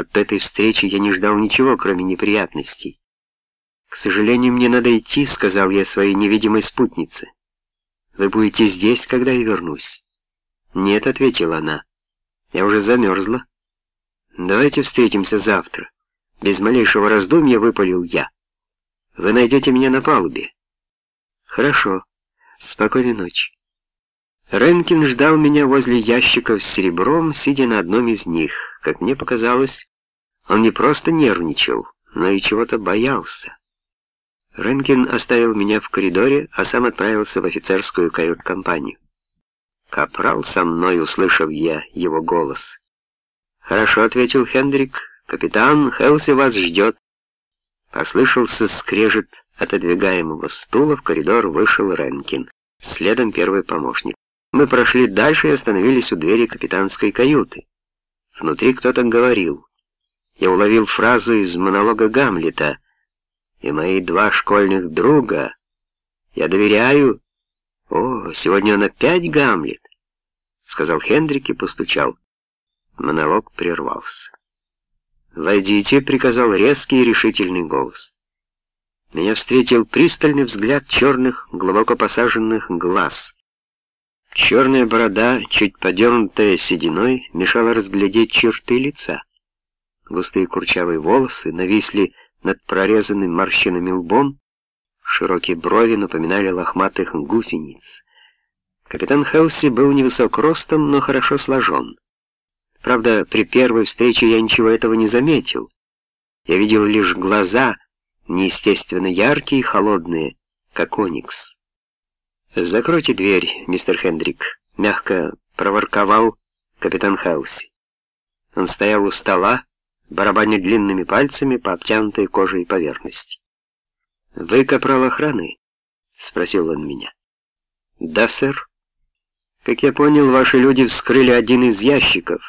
От этой встречи я не ждал ничего, кроме неприятностей. «К сожалению, мне надо идти», — сказал я своей невидимой спутнице. «Вы будете здесь, когда я вернусь?» «Нет», — ответила она. «Я уже замерзла». «Давайте встретимся завтра». Без малейшего раздумья выпалил я. «Вы найдете меня на палубе». «Хорошо. Спокойной ночи». Ренкин ждал меня возле ящиков с серебром, сидя на одном из них. Как мне показалось, он не просто нервничал, но и чего-то боялся. Ренкин оставил меня в коридоре, а сам отправился в офицерскую кают-компанию. Капрал со мной, услышав я его голос. «Хорошо», — ответил Хендрик. «Капитан, Хелси вас ждет». Послышался скрежет отодвигаемого стула, в коридор вышел Ренкин. Следом первый помощник. Мы прошли дальше и остановились у двери капитанской каюты. Внутри кто-то говорил. Я уловил фразу из монолога Гамлета. «И мои два школьных друга. Я доверяю...» «О, сегодня он опять Гамлет!» — сказал Хендрик и постучал. Монолог прервался. «Войдите», — приказал резкий и решительный голос. Меня встретил пристальный взгляд черных, глубоко посаженных глаз — Черная борода, чуть подернутая сединой, мешала разглядеть черты лица. Густые курчавые волосы нависли над прорезанным морщинами лбом, широкие брови напоминали лохматых гусениц. Капитан Хелси был невысок ростом, но хорошо сложен. Правда, при первой встрече я ничего этого не заметил. Я видел лишь глаза, неестественно яркие и холодные, как оникс. «Закройте дверь, мистер Хендрик», — мягко проворковал капитан Хауси. Он стоял у стола, барабаня длинными пальцами по обтянутой кожей поверхности. «Вы капрал охраны?» — спросил он меня. «Да, сэр. Как я понял, ваши люди вскрыли один из ящиков,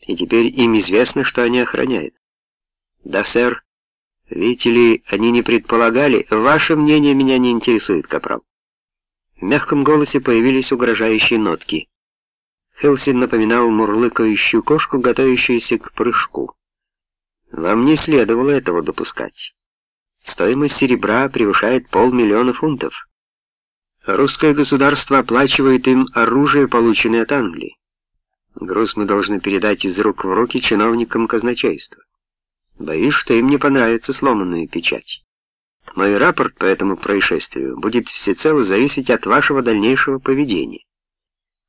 и теперь им известно, что они охраняют». «Да, сэр. Видите ли, они не предполагали. Ваше мнение меня не интересует, капрал». В мягком голосе появились угрожающие нотки. Хелси напоминал мурлыкающую кошку, готовящуюся к прыжку. Вам не следовало этого допускать. Стоимость серебра превышает полмиллиона фунтов. Русское государство оплачивает им оружие, полученное от Англии. Груз мы должны передать из рук в руки чиновникам казначейства. Боюсь, что им не понравится сломанная печать. Мой рапорт по этому происшествию будет всецело зависеть от вашего дальнейшего поведения.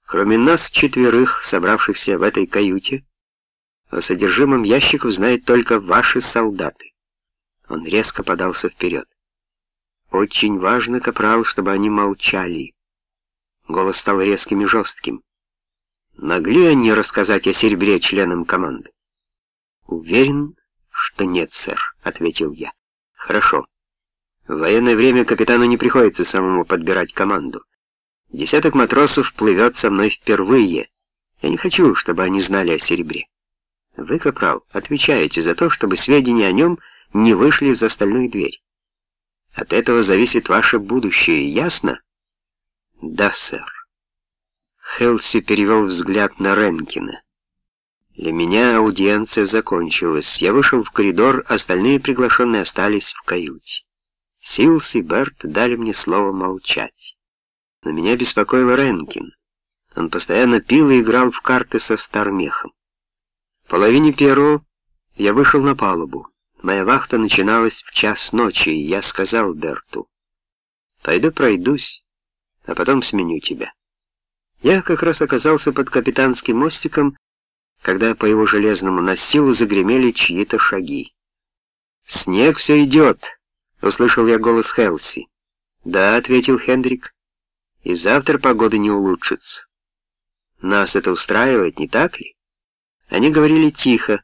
Кроме нас четверых, собравшихся в этой каюте, о содержимом ящиков знают только ваши солдаты. Он резко подался вперед. Очень важно, капрал, чтобы они молчали. Голос стал резким и жестким. Могли они рассказать о серебре членам команды? Уверен, что нет, сэр, ответил я. Хорошо. В военное время капитану не приходится самому подбирать команду. Десяток матросов плывет со мной впервые. Я не хочу, чтобы они знали о серебре. Вы, капрал, отвечаете за то, чтобы сведения о нем не вышли за стальную дверь. От этого зависит ваше будущее, ясно? Да, сэр. Хелси перевел взгляд на Ренкина. Для меня аудиенция закончилась. Я вышел в коридор, остальные приглашенные остались в каюте. Силс и Берт дали мне слово молчать. Но меня беспокоил Ренкин. Он постоянно пил и играл в карты со Стармехом. Половине первого я вышел на палубу. Моя вахта начиналась в час ночи, и я сказал Берту, «Пойду пройдусь, а потом сменю тебя». Я как раз оказался под капитанским мостиком, когда по его железному настилу загремели чьи-то шаги. «Снег все идет!» Услышал я голос Хелси. «Да», — ответил Хендрик, — «и завтра погода не улучшится». «Нас это устраивает, не так ли?» Они говорили тихо,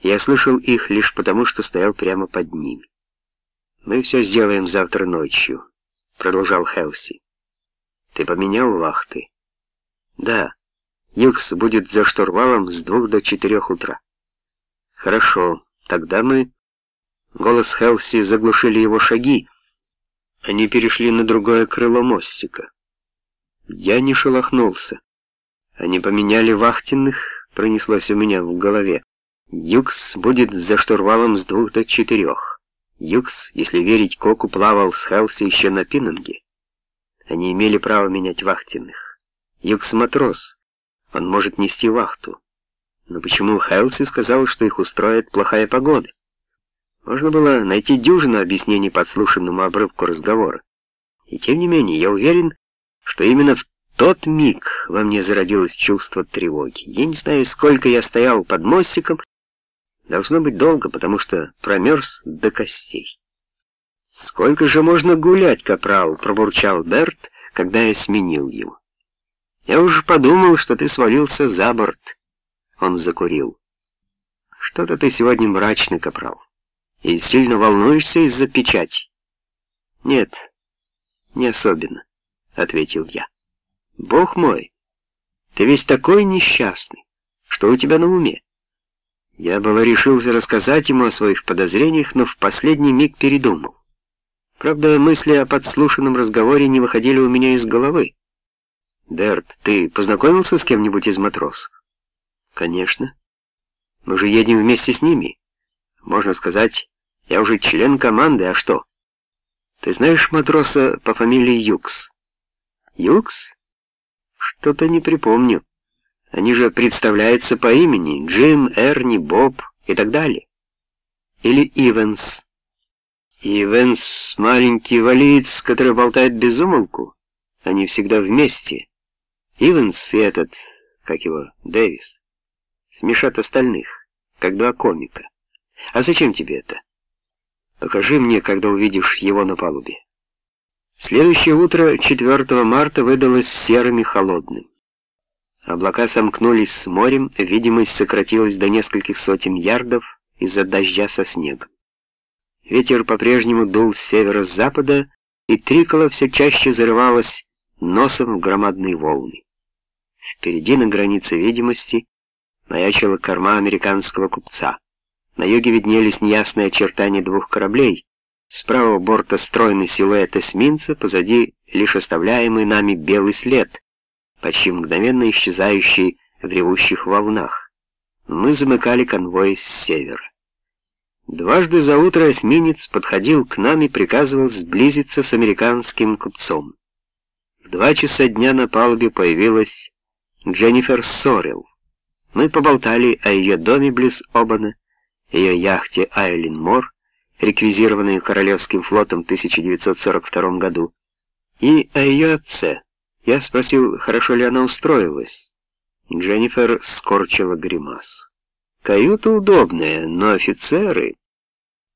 я слышал их лишь потому, что стоял прямо под ними. «Мы все сделаем завтра ночью», — продолжал Хелси. «Ты поменял вахты?» «Да. Юкс будет за штурвалом с двух до четырех утра». «Хорошо. Тогда мы...» Голос Хелси заглушили его шаги. Они перешли на другое крыло мостика. Я не шелохнулся. Они поменяли вахтенных, пронеслось у меня в голове. Юкс будет за штурвалом с двух до четырех. Юкс, если верить Коку, плавал с Хелси еще на Пинанге. Они имели право менять вахтенных. Юкс матрос. Он может нести вахту. Но почему Хелси сказал, что их устроит плохая погода? Можно было найти дюжину объяснений подслушанному обрывку разговора. И тем не менее, я уверен, что именно в тот миг во мне зародилось чувство тревоги. Я не знаю, сколько я стоял под мостиком. Должно быть долго, потому что промерз до костей. «Сколько же можно гулять, капрал?» — пробурчал Берт, когда я сменил его. «Я уже подумал, что ты свалился за борт». Он закурил. «Что-то ты сегодня мрачный, капрал, и сильно волнуешься из-за печати». «Нет, не особенно», — ответил я. «Бог мой, ты весь такой несчастный. Что у тебя на уме?» Я было решился рассказать ему о своих подозрениях, но в последний миг передумал. Правда, мысли о подслушанном разговоре не выходили у меня из головы. «Дерт, ты познакомился с кем-нибудь из матросов?» «Конечно. Мы же едем вместе с ними. Можно сказать, я уже член команды, а что?» «Ты знаешь матроса по фамилии Юкс?» «Юкс? Что-то не припомню. Они же представляются по имени Джим, Эрни, Боб и так далее. Или Ивенс». И Венс — маленький валиец, который болтает без умолку. Они всегда вместе. Ивенс и этот, как его, Дэвис, смешат остальных, как два комика. А зачем тебе это? Покажи мне, когда увидишь его на палубе. Следующее утро, 4 марта, выдалось серым и холодным. Облака сомкнулись с морем, видимость сократилась до нескольких сотен ярдов из-за дождя со снегом. Ветер по-прежнему дул с северо-запада, и Трикола все чаще зарывалась носом в громадные волны. Впереди, на границе видимости, маячила корма американского купца. На юге виднелись неясные очертания двух кораблей. С правого борта стройный силуэт эсминца, позади лишь оставляемый нами белый след, почти мгновенно исчезающий в ревущих волнах. Мы замыкали конвой с севера. Дважды за утро эсминец подходил к нам и приказывал сблизиться с американским купцом. В два часа дня на палубе появилась Дженнифер Сорел. Мы поболтали о ее доме близ Обана, ее яхте Айлин Мор, реквизированной Королевским флотом в 1942 году, и о ее отце. Я спросил, хорошо ли она устроилась. Дженнифер скорчила гримасу. Каюта удобная, но офицеры...